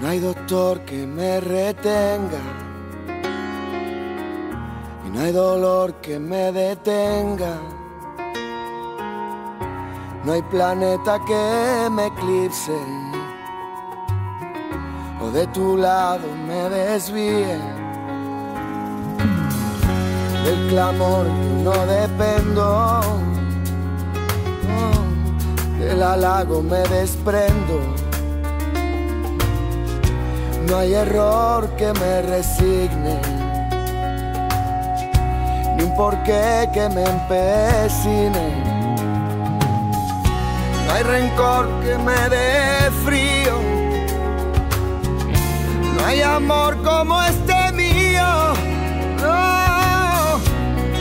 No hay doctor que me retenga. Y no hay dolor que me detenga. No hay planeta que me eclipse. O de tu lado me desvíe. Del clamor no dependo. del halago me desprendo no hay error que me resigne, ni un porqué que me empecine. No hay rencor que me dé frío, no hay amor como este mío. No,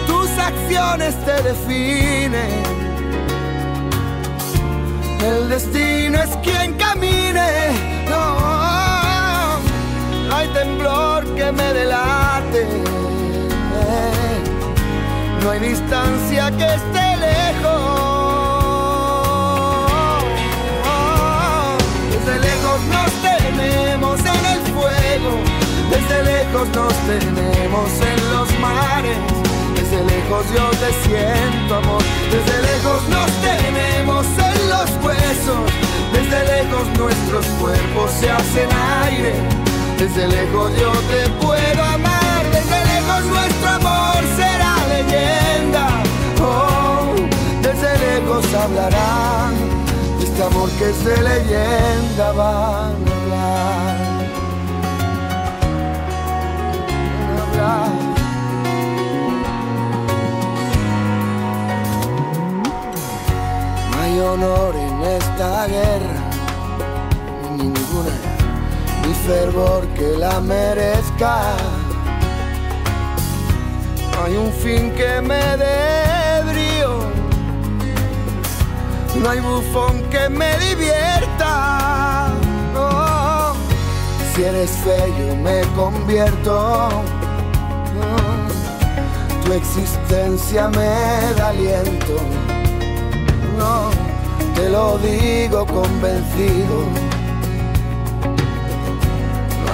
tus acciones te definen. El destino es quien camine. No hay distancia que esté lejos. Desde lejos nos tenemos en el fuego. Desde lejos nos tenemos en los mares. Desde lejos yo te siento amor. Desde lejos nos tenemos en los huesos. Desde lejos nuestros cuerpos se hacen aire desde lejos yo hablarán este amor que es leyenda van a hablar. No hay honor en esta guerra, ni ninguna mi fervor que la merezca. No hay un fin que me dé no hay bufón que me divierta. Si eres feo me convierto. Tu existencia me da aliento. No, te lo digo convencido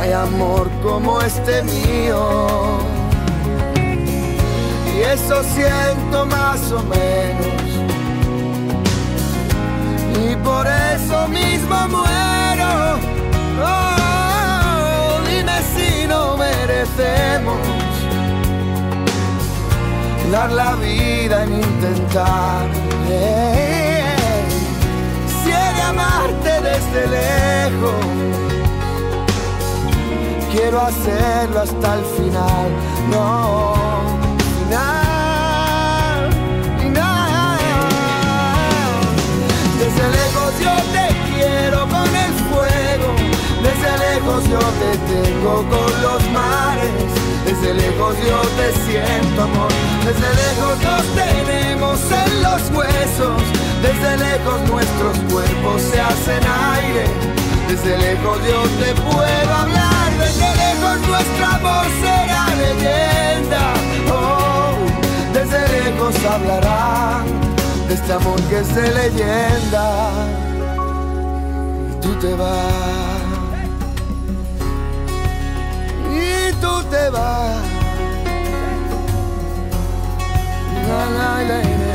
hay amor como este mío. Y eso siento más o menos. Merecemos dar la vida en intentar. si he de amarte desde lejos quiero hacerlo hasta el final. No, final, final. Desde lejos yo te quiero con el fuego. Desde lejos yo te tengo con los. Desde lejos yo te siento amor. Desde lejos nos tenemos en los huesos. Desde lejos nuestros cuerpos se hacen aire. Desde lejos yo te puedo hablar desde lejos nuestro amor será leyenda. Oh, desde lejos hablarán de este amor que es de leyenda. Y tú te vas. Te vas. La, la, la,